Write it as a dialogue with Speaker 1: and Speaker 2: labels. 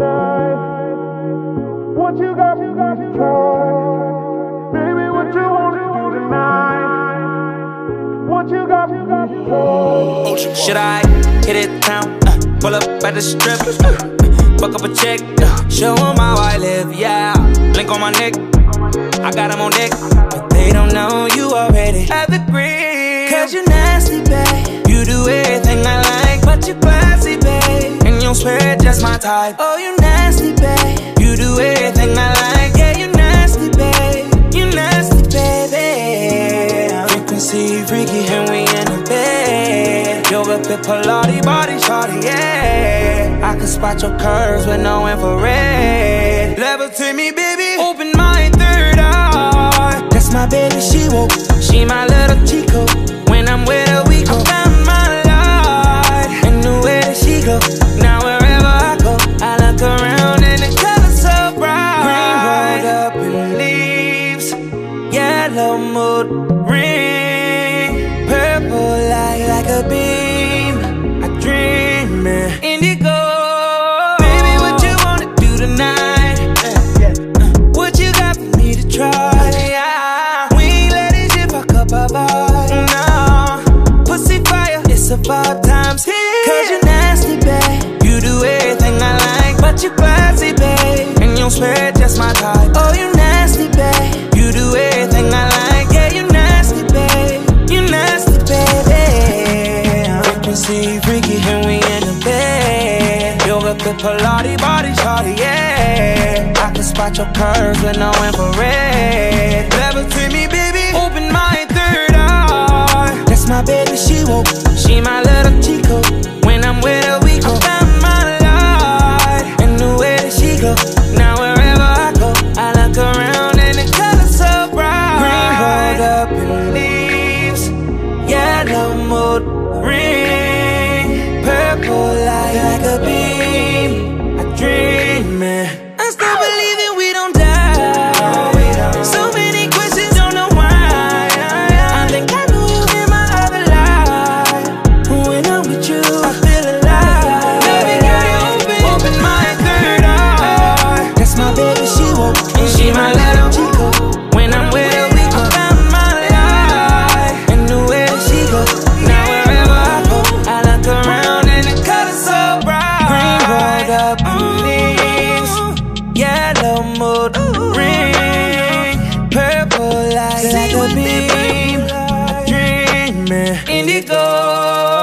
Speaker 1: tonight? What you got for me to try? Baby, what you wanna do tonight? What you got for me to try?
Speaker 2: Should I hit it town? Uh, pull up at the strip. Uh, fuck up a check. Uh, show 'em how I live, yeah. Blink on my neck. I got 'em on deck. But they don't know you already have the green. Cause you nasty, And you swear just my type. Oh, you nasty, babe. You do everything I like, yeah, you nasty, babe. You nasty, baby. Frequency freaky, and we in the bed. Yoga fit Pilates, body shorty, yeah. I can spot your curves with no infrared. Levitate me, baby. Open my third eye. That's my baby, she woke. She my little Chico. Yellow mood ring, purple light like a beam. I dream in indigo. Baby, what you wanna do tonight? Uh, what you got for me to try? Yeah. We ain't let it shit fuck up our vibe. No. Pussy fire, it's a vibe times here. Cause you nasty, babe. You do everything I like, but you classy, babe. And you swear just my type. Oh, you nasty, babe. You do everything Frequency freaky, and we in the bed. Yoga fit Pilates, body shorty, yeah. I can spot your curves with no infrared. Levitate me, baby. Open my third eye. That's my baby, she woke. She my Chico. ring, purple light, like a beam, dreaming. Indigo.